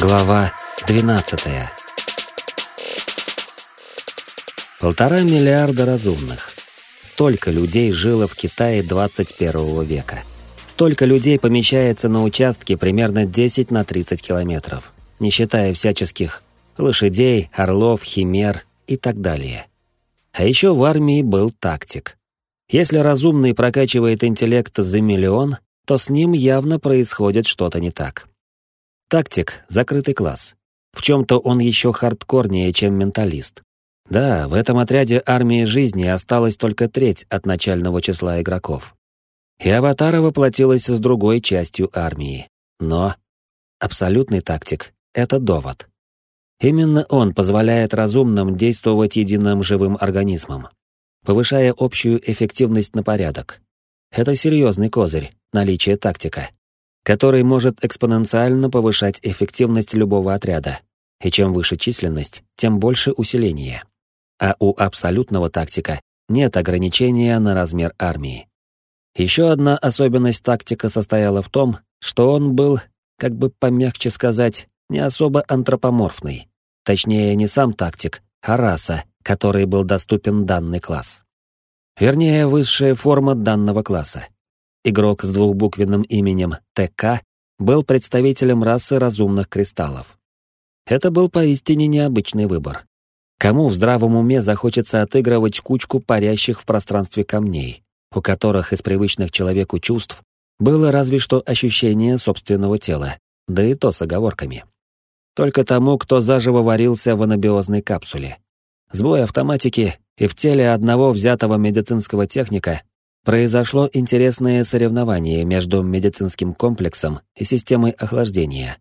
Глава 12. Полтора миллиарда разумных. Столько людей жило в Китае 21 века. Столько людей помещается на участке примерно 10 на 30 километров, не считая всяческих лошадей, орлов, химер и так далее. А еще в армии был тактик. Если разумный прокачивает интеллект за миллион, то с ним явно происходит что-то не так. Тактик — закрытый класс. В чем-то он еще хардкорнее, чем менталист. Да, в этом отряде армии жизни осталась только треть от начального числа игроков. И Аватара воплотилась с другой частью армии. Но абсолютный тактик — это довод. Именно он позволяет разумным действовать единым живым организмом, повышая общую эффективность на порядок. Это серьезный козырь, наличие тактика который может экспоненциально повышать эффективность любого отряда. И чем выше численность, тем больше усиления. А у абсолютного тактика нет ограничения на размер армии. Еще одна особенность тактика состояла в том, что он был, как бы помягче сказать, не особо антропоморфный. Точнее, не сам тактик, а раса, которой был доступен данный класс. Вернее, высшая форма данного класса. Игрок с двухбуквенным именем ТК был представителем расы разумных кристаллов. Это был поистине необычный выбор. Кому в здравом уме захочется отыгрывать кучку парящих в пространстве камней, у которых из привычных человеку чувств было разве что ощущение собственного тела, да и то с оговорками. Только тому, кто заживо варился в анабиозной капсуле. Сбой автоматики, и в теле одного взятого медицинского техника произошло интересное соревнование между медицинским комплексом и системой охлаждения,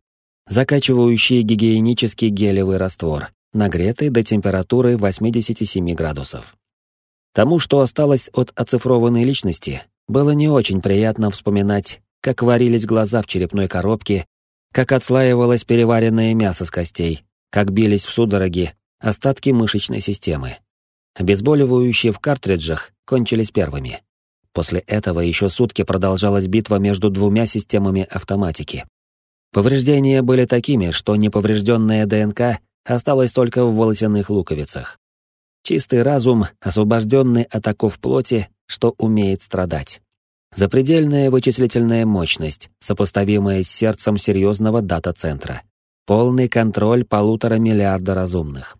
закачивающий гигиенический гелевый раствор, нагретый до температуры 87 градусов. Тому, что осталось от оцифрованной личности, было не очень приятно вспоминать, как варились глаза в черепной коробке, как отслаивалось переваренное мясо с костей, как бились в судороги остатки мышечной системы. Обезболивающие в картриджах кончились первыми. После этого еще сутки продолжалась битва между двумя системами автоматики. Повреждения были такими, что неповрежденная ДНК осталась только в волосяных луковицах. Чистый разум, освобожденный от оков плоти, что умеет страдать. Запредельная вычислительная мощность, сопоставимая с сердцем серьезного дата-центра. Полный контроль полутора миллиарда разумных.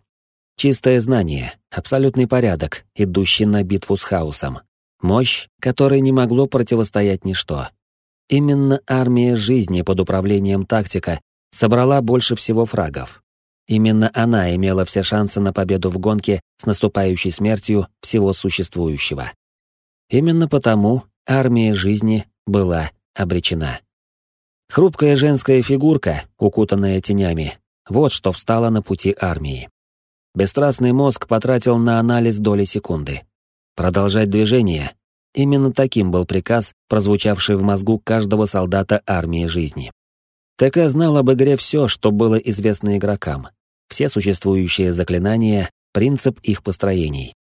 Чистое знание, абсолютный порядок, идущий на битву с хаосом. Мощь, которой не могло противостоять ничто. Именно армия жизни под управлением тактика собрала больше всего фрагов. Именно она имела все шансы на победу в гонке с наступающей смертью всего существующего. Именно потому армия жизни была обречена. Хрупкая женская фигурка, укутанная тенями, вот что встала на пути армии. Бесстрастный мозг потратил на анализ доли секунды. Продолжать движение. Именно таким был приказ, прозвучавший в мозгу каждого солдата армии жизни. ТК знал об игре все, что было известно игрокам. Все существующие заклинания, принцип их построений.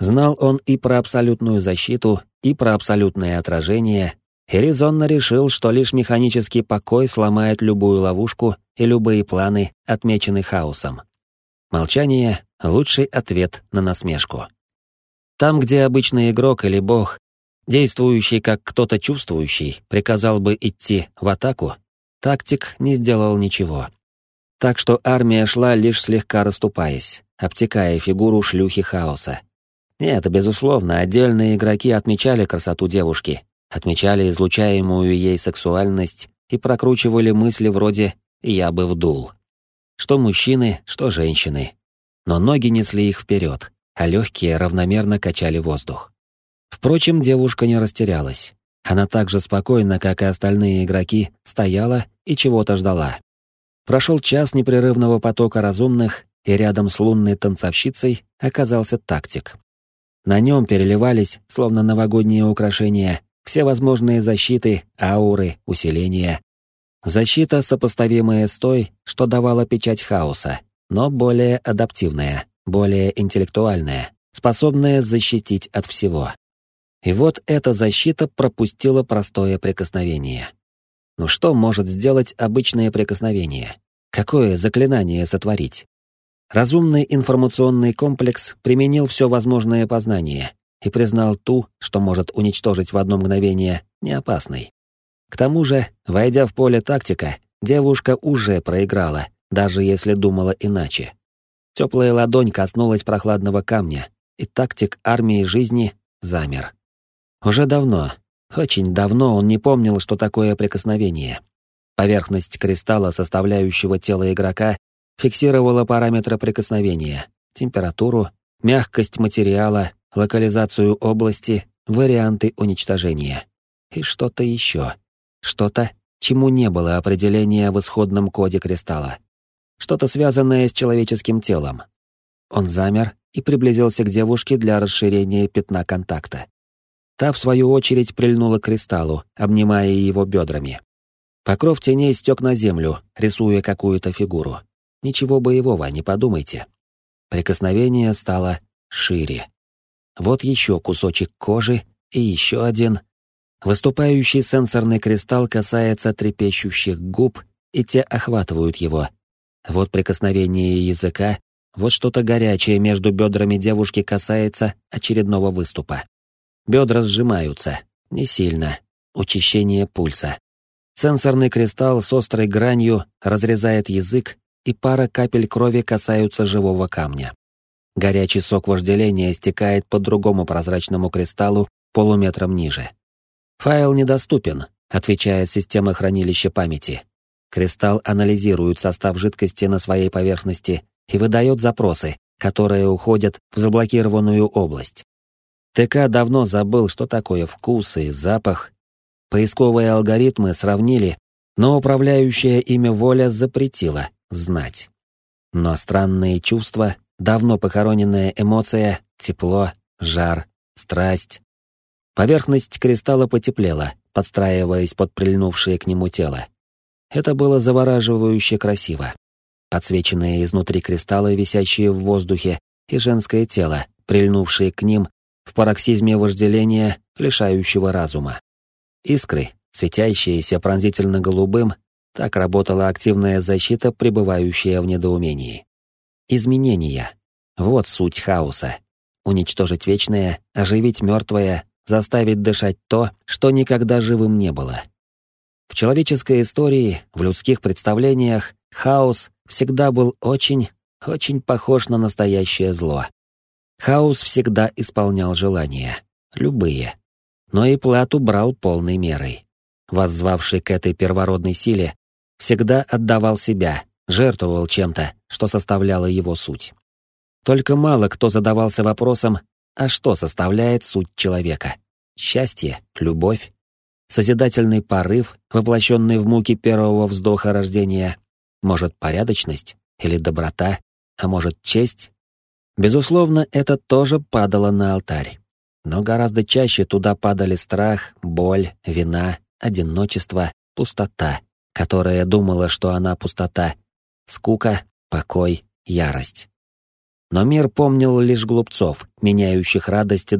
Знал он и про абсолютную защиту, и про абсолютное отражение, и резонно решил, что лишь механический покой сломает любую ловушку и любые планы, отмеченные хаосом. Молчание — лучший ответ на насмешку. Там, где обычный игрок или бог, действующий как кто-то чувствующий, приказал бы идти в атаку, тактик не сделал ничего. Так что армия шла лишь слегка расступаясь, обтекая фигуру шлюхи хаоса. Нет, безусловно, отдельные игроки отмечали красоту девушки, отмечали излучаемую ей сексуальность и прокручивали мысли вроде «я бы вдул». Что мужчины, что женщины. Но ноги несли их вперед, а легкие равномерно качали воздух. Впрочем, девушка не растерялась. Она так же спокойно, как и остальные игроки, стояла и чего-то ждала. Прошел час непрерывного потока разумных, и рядом с лунной танцовщицей оказался тактик. На нем переливались, словно новогодние украшения, все возможные защиты, ауры, усиления. Защита, сопоставимая с той, что давала печать хаоса, но более адаптивная более интеллектуальная, способная защитить от всего. И вот эта защита пропустила простое прикосновение. Ну что может сделать обычное прикосновение? Какое заклинание сотворить? Разумный информационный комплекс применил все возможное познание и признал ту, что может уничтожить в одно мгновение, неопасной. К тому же, войдя в поле тактика, девушка уже проиграла, даже если думала иначе. Теплая ладонь коснулась прохладного камня, и тактик армии жизни замер. Уже давно, очень давно он не помнил, что такое прикосновение. Поверхность кристалла, составляющего тело игрока, фиксировала параметры прикосновения, температуру, мягкость материала, локализацию области, варианты уничтожения. И что-то еще. Что-то, чему не было определения в исходном коде кристалла. Что-то связанное с человеческим телом. Он замер и приблизился к девушке для расширения пятна контакта. Та, в свою очередь, прильнула к кристаллу, обнимая его бедрами. Покров теней стек на землю, рисуя какую-то фигуру. Ничего боевого, не подумайте. Прикосновение стало шире. Вот еще кусочек кожи и еще один. Выступающий сенсорный кристалл касается трепещущих губ, и те охватывают его. Вот прикосновение языка, вот что-то горячее между бедрами девушки касается очередного выступа. Бедра сжимаются, не сильно, учащение пульса. Сенсорный кристалл с острой гранью разрезает язык, и пара капель крови касаются живого камня. Горячий сок вожделения стекает по другому прозрачному кристаллу полуметром ниже. Файл недоступен, отвечает система хранилища памяти. Кристалл анализирует состав жидкости на своей поверхности и выдает запросы, которые уходят в заблокированную область. ТК давно забыл, что такое вкус и запах. Поисковые алгоритмы сравнили, но управляющая ими воля запретила знать. Но странные чувства, давно похороненная эмоция, тепло, жар, страсть. Поверхность кристалла потеплела, подстраиваясь под прильнувшее к нему тело. Это было завораживающе красиво. Подсвеченные изнутри кристаллы, висящие в воздухе, и женское тело, прильнувшее к ним в пароксизме вожделения, лишающего разума. Искры, светящиеся пронзительно голубым, так работала активная защита, пребывающая в недоумении. Изменения. Вот суть хаоса. Уничтожить вечное, оживить мертвое, заставить дышать то, что никогда живым не было. В человеческой истории, в людских представлениях, хаос всегда был очень, очень похож на настоящее зло. Хаос всегда исполнял желания, любые, но и плату брал полной мерой. Воззвавший к этой первородной силе, всегда отдавал себя, жертвовал чем-то, что составляло его суть. Только мало кто задавался вопросом, а что составляет суть человека? Счастье, любовь, созидательный порыв, воплощенный в муки первого вздоха рождения, может, порядочность или доброта, а может, честь? Безусловно, это тоже падало на алтарь. Но гораздо чаще туда падали страх, боль, вина, одиночество, пустота, которая думала, что она пустота, скука, покой, ярость. Но мир помнил лишь глупцов, меняющих радость и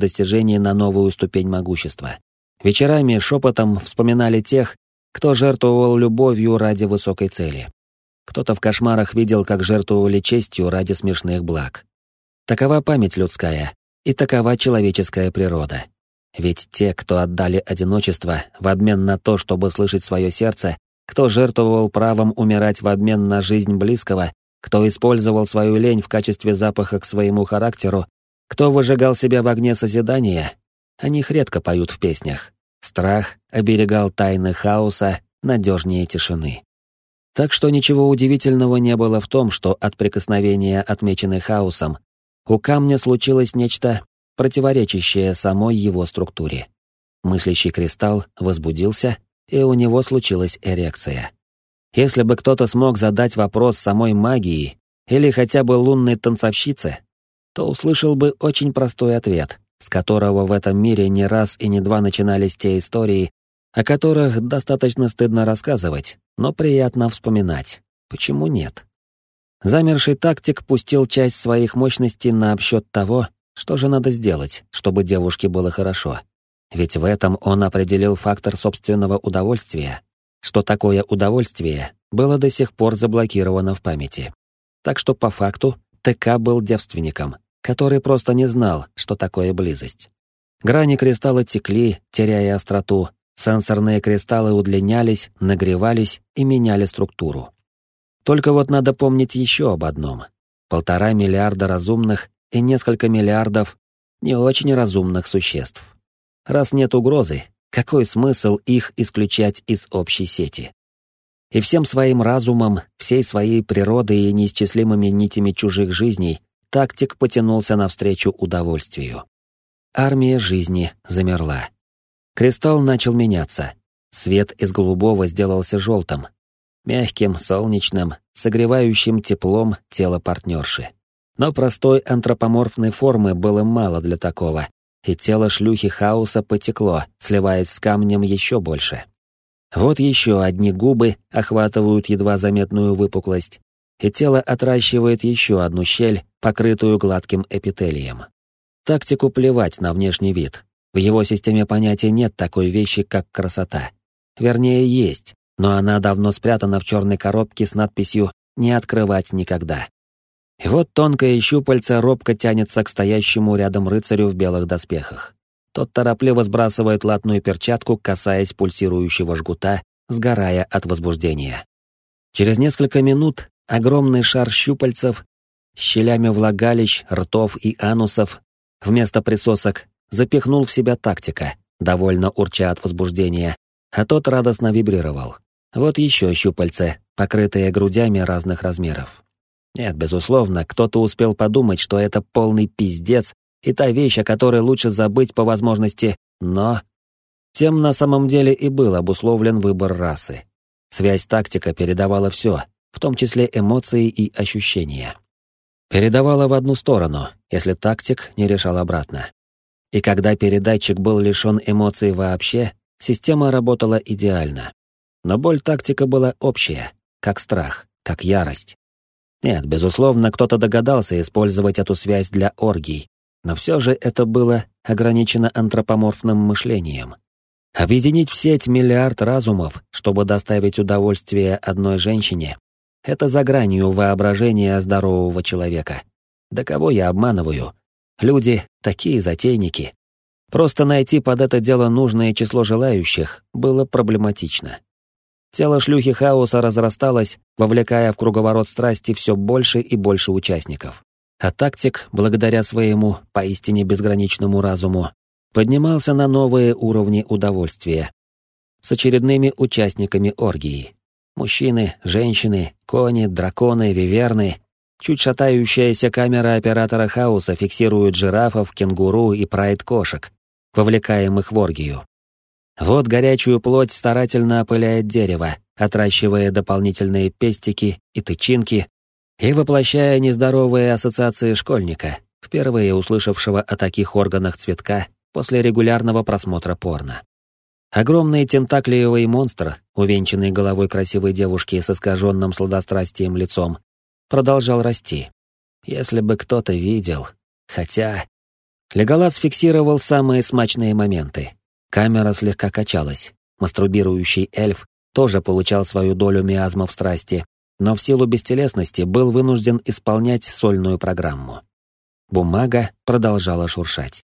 на новую ступень могущества. Вечерами шепотом вспоминали тех, кто жертвовал любовью ради высокой цели. Кто-то в кошмарах видел, как жертвовали честью ради смешных благ. Такова память людская, и такова человеческая природа. Ведь те, кто отдали одиночество в обмен на то, чтобы слышать свое сердце, кто жертвовал правом умирать в обмен на жизнь близкого, кто использовал свою лень в качестве запаха к своему характеру, кто выжигал себя в огне созидания, о них редко поют в песнях. Страх оберегал тайны хаоса надежнее тишины. Так что ничего удивительного не было в том, что от прикосновения, отмеченной хаосом, у камня случилось нечто, противоречащее самой его структуре. Мыслящий кристалл возбудился, и у него случилась эрекция. Если бы кто-то смог задать вопрос самой магии или хотя бы лунной танцовщице, то услышал бы очень простой ответ, с которого в этом мире не раз и не два начинались те истории, о которых достаточно стыдно рассказывать, но приятно вспоминать. Почему нет? Замерший тактик пустил часть своих мощностей на обсчет того, что же надо сделать, чтобы девушке было хорошо. Ведь в этом он определил фактор собственного удовольствия. что такое удовольствие было до сих пор заблокировано в памяти. Так что по факту ТК был девственником, который просто не знал, что такое близость. Грани кристалла текли, теряя остроту, сенсорные кристаллы удлинялись, нагревались и меняли структуру. Только вот надо помнить еще об одном. Полтора миллиарда разумных и несколько миллиардов не очень разумных существ. Раз нет угрозы, какой смысл их исключать из общей сети? И всем своим разумом, всей своей природой и неисчислимыми нитями чужих жизней тактик потянулся навстречу удовольствию. Армия жизни замерла. Кристалл начал меняться. Свет из голубого сделался желтым. Мягким, солнечным, согревающим теплом тело партнерши. Но простой антропоморфной формы было мало для такого, и тело шлюхи хаоса потекло, сливаясь с камнем еще больше. Вот еще одни губы охватывают едва заметную выпуклость, и тело отращивает еще одну щель, покрытую гладким эпителием. Тактику плевать на внешний вид. В его системе понятия нет такой вещи, как красота. Вернее, есть, но она давно спрятана в черной коробке с надписью «Не открывать никогда». И вот тонкое щупальце робко тянется к стоящему рядом рыцарю в белых доспехах. Тот торопливо сбрасывает латную перчатку, касаясь пульсирующего жгута, сгорая от возбуждения. Через несколько минут огромный шар щупальцев щелями влагалищ, ртов и анусов вместо присосок запихнул в себя тактика, довольно урча от возбуждения, а тот радостно вибрировал. Вот еще щупальце, покрытые грудями разных размеров. Нет, безусловно, кто-то успел подумать, что это полный пиздец и та вещь, о которой лучше забыть по возможности, но... Тем на самом деле и был обусловлен выбор расы. Связь тактика передавала все, в том числе эмоции и ощущения. Передавала в одну сторону, если тактик не решал обратно. И когда передатчик был лишен эмоций вообще, система работала идеально. Но боль тактика была общая, как страх, как ярость. Нет, безусловно, кто-то догадался использовать эту связь для оргий, но все же это было ограничено антропоморфным мышлением. Объединить в сеть миллиард разумов, чтобы доставить удовольствие одной женщине, это за гранью воображения здорового человека. Да кого я обманываю? Люди такие затейники. Просто найти под это дело нужное число желающих было проблематично. Тело шлюхи хаоса разрасталось, вовлекая в круговорот страсти все больше и больше участников. А тактик, благодаря своему поистине безграничному разуму, поднимался на новые уровни удовольствия. С очередными участниками оргии. Мужчины, женщины, кони, драконы, виверны. Чуть шатающаяся камера оператора хаоса фиксирует жирафов, кенгуру и прайд-кошек, вовлекаемых в оргию. Вот горячую плоть старательно опыляет дерево, отращивая дополнительные пестики и тычинки, и воплощая нездоровые ассоциации школьника, впервые услышавшего о таких органах цветка после регулярного просмотра порно. Огромный тентаклиевый монстр, увенчанный головой красивой девушки с искаженным сладострастием лицом, продолжал расти. Если бы кто-то видел... Хотя... Леголас фиксировал самые смачные моменты. Камера слегка качалась. Мастурбирующий эльф тоже получал свою долю миазмов страсти, но в силу бестелесности был вынужден исполнять сольную программу. Бумага продолжала шуршать.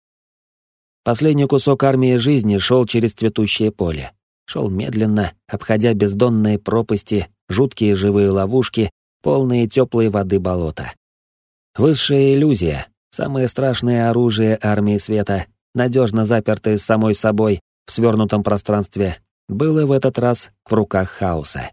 Последний кусок армии жизни шел через цветущее поле. Шел медленно, обходя бездонные пропасти, жуткие живые ловушки, полные теплой воды болота. Высшая иллюзия, самое страшное оружие армии света, надежно запертое самой собой в свернутом пространстве, было в этот раз в руках хаоса.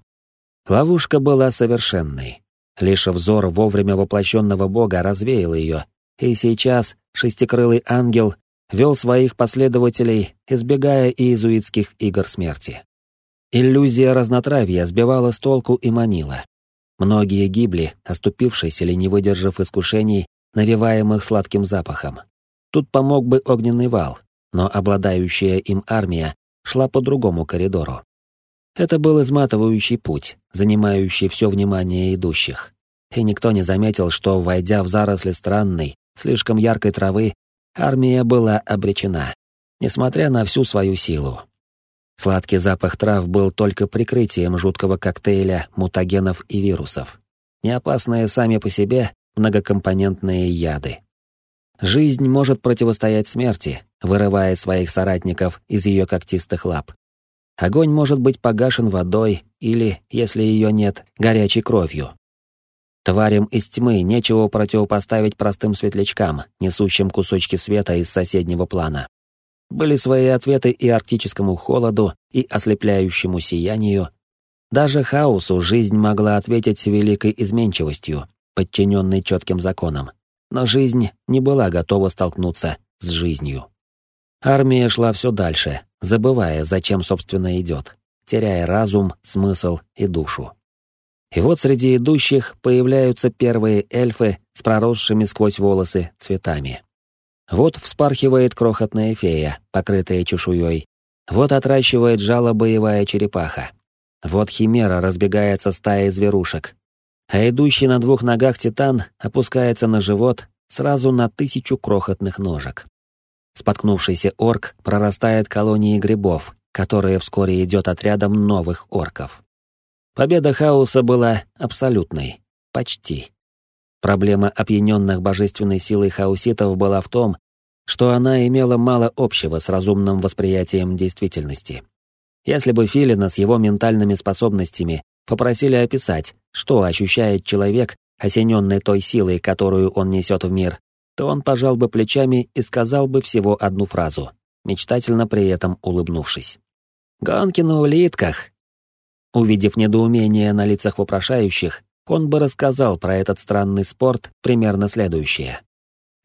Ловушка была совершенной. Лишь взор вовремя воплощенного бога развеял ее, и сейчас шестикрылый ангел вел своих последователей, избегая иезуитских игр смерти. Иллюзия разнотравья сбивала с толку и манила. Многие гибли, оступившись или не выдержав искушений, навеваемых сладким запахом. Тут помог бы огненный вал, но обладающая им армия шла по другому коридору. Это был изматывающий путь, занимающий все внимание идущих. И никто не заметил, что, войдя в заросли странной, слишком яркой травы, армия была обречена, несмотря на всю свою силу. Сладкий запах трав был только прикрытием жуткого коктейля мутагенов и вирусов. Неопасные сами по себе многокомпонентные яды. Жизнь может противостоять смерти, вырывая своих соратников из ее когтистых лап. Огонь может быть погашен водой или, если ее нет, горячей кровью. Тварям из тьмы нечего противопоставить простым светлячкам, несущим кусочки света из соседнего плана. Были свои ответы и арктическому холоду, и ослепляющему сиянию. Даже хаосу жизнь могла ответить великой изменчивостью, подчиненной четким законам. Но жизнь не была готова столкнуться с жизнью. Армия шла все дальше, забывая, зачем, собственно, идет, теряя разум, смысл и душу. И вот среди идущих появляются первые эльфы с проросшими сквозь волосы цветами. Вот вспархивает крохотная фея, покрытая чешуей. Вот отращивает жало боевая черепаха. Вот химера разбегается стаей зверушек. А идущий на двух ногах титан опускается на живот сразу на тысячу крохотных ножек. Споткнувшийся орк прорастает колонией грибов, которые вскоре идет отрядом новых орков. Победа хаоса была абсолютной. Почти. Проблема опьяненных божественной силой хауситов была в том, что она имела мало общего с разумным восприятием действительности. Если бы Филина с его ментальными способностями попросили описать, что ощущает человек, осененный той силой, которую он несет в мир, то он пожал бы плечами и сказал бы всего одну фразу, мечтательно при этом улыбнувшись. «Гонки на улитках!» Увидев недоумение на лицах вопрошающих, он бы рассказал про этот странный спорт примерно следующее.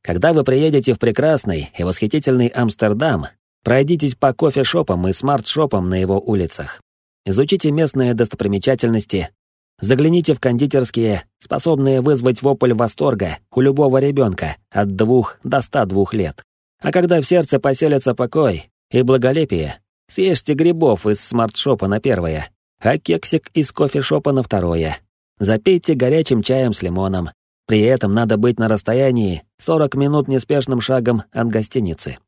Когда вы приедете в прекрасный и восхитительный Амстердам, пройдитесь по кофе-шопам и смарт-шопам на его улицах. Изучите местные достопримечательности, загляните в кондитерские, способные вызвать вопль восторга у любого ребенка от двух до ста двух лет. А когда в сердце поселится покой и благолепие, съешьте грибов из смарт-шопа на первое, а кексик из кофе-шопа на второе. Запейте горячим чаем с лимоном, при этом надо быть на расстоянии 40 минут неспешным шагом от гостиницы.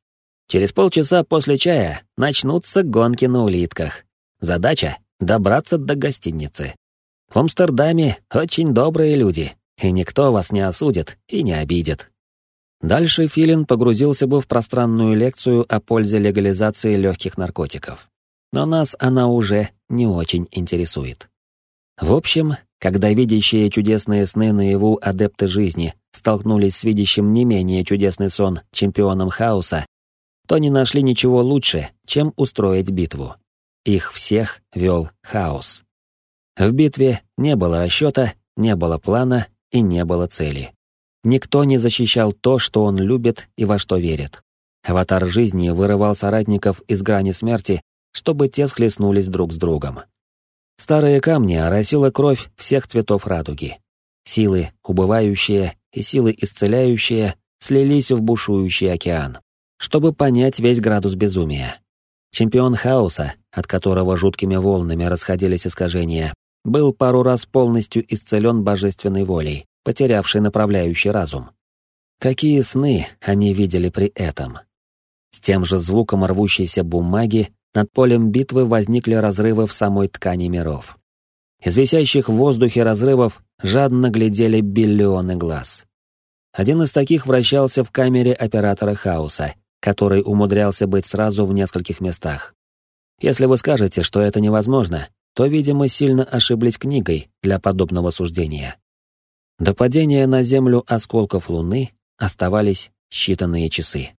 Через полчаса после чая начнутся гонки на улитках. Задача — добраться до гостиницы. В Амстердаме очень добрые люди, и никто вас не осудит и не обидит. Дальше Филин погрузился бы в пространную лекцию о пользе легализации легких наркотиков. Но нас она уже не очень интересует. В общем, когда видящие чудесные сны наяву адепты жизни столкнулись с видящим не менее чудесный сон чемпионом хаоса, то не нашли ничего лучше, чем устроить битву. Их всех вел хаос. В битве не было расчета, не было плана и не было цели. Никто не защищал то, что он любит и во что верит. Аватар жизни вырывал соратников из грани смерти, чтобы те схлестнулись друг с другом. Старые камни оросила кровь всех цветов радуги. Силы, убывающие, и силы исцеляющие, слились в бушующий океан, чтобы понять весь градус безумия. Чемпион хаоса, от которого жуткими волнами расходились искажения, был пару раз полностью исцелен божественной волей, потерявший направляющий разум. Какие сны они видели при этом? С тем же звуком рвущейся бумаги над полем битвы возникли разрывы в самой ткани миров. Из висящих в воздухе разрывов жадно глядели биллионы глаз. Один из таких вращался в камере оператора хаоса, который умудрялся быть сразу в нескольких местах. Если вы скажете, что это невозможно, то, видимо, сильно ошиблись книгой для подобного суждения. До падения на Землю осколков Луны оставались считанные часы.